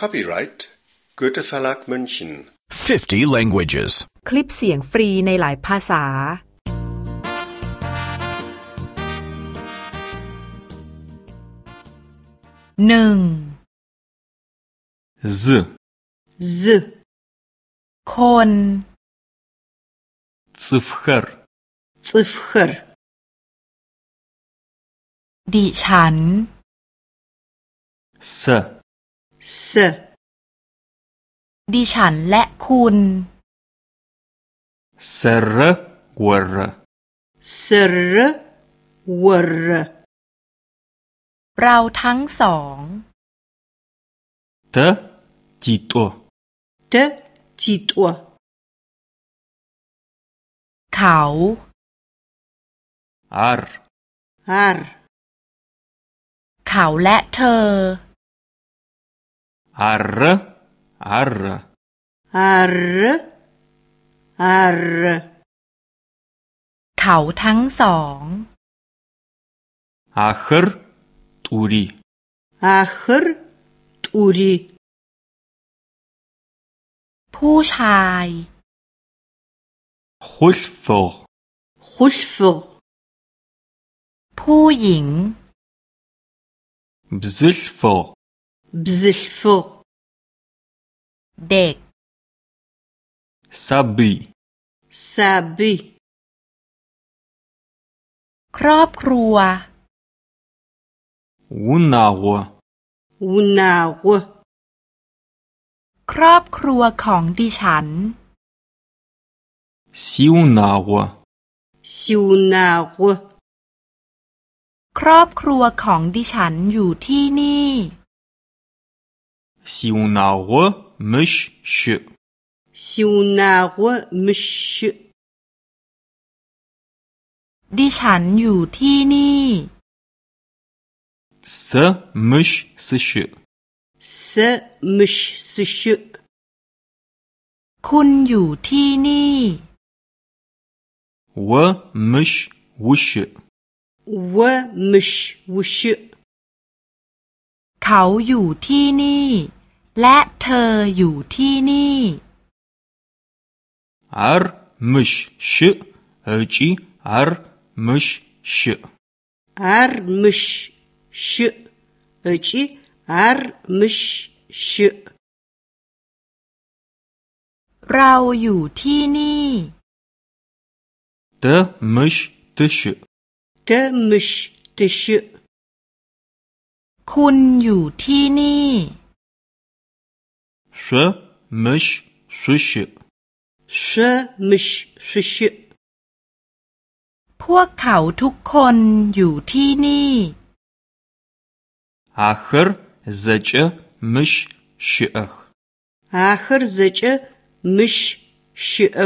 Copyright Goethe Verlag München 50 languages. คลิปเสียงฟรีในหลายภาษา หนึ่ง з z คน цыфхэр цифхэр ดิฉัน с สดิฉันและคุณ сэрэ горэ สรวรเราทั้งสอง т тито เตจิตัวเขา ар อารเขาและเธอ ары ары อารอารเขาทั้งสอง ахэр тури อาครตุรีผู้ชาย хулъфыгъ คุชฟกผู้หญิง бзылъфыгъ บซิลฟกเด็ก сабый ซาบีครอบครัว унагъо วุนาวครอบครัวของดิฉัน сиунагъо ซิวนาวครอบครัวของดิฉันอยู่ที่นี่ сиунагъо мыщ щыӏ ซิวนาวมิชดิฉันอยู่ที่นี่ сэ мыщ сыщыӏ สมิชสชคุณอยู่ที่นี่ о мыщ ущыӏ วมิชวช เขาอยู่ที่นี่ และเธออยู่ที่นี่อาร์มิชชิจีอาร์มิชชิอาร์มิชชิจีอาร์มิชชิเราอยู่ที่นี่เตมิชติชเตมิชติช คุณอยู่ที่นี่เสมิชสุชิเสมิชสุชิพวกเขาทุกคนอยู่ที่นี่อาครเจเจมิชชิเออาครเจเจมิชชิเอ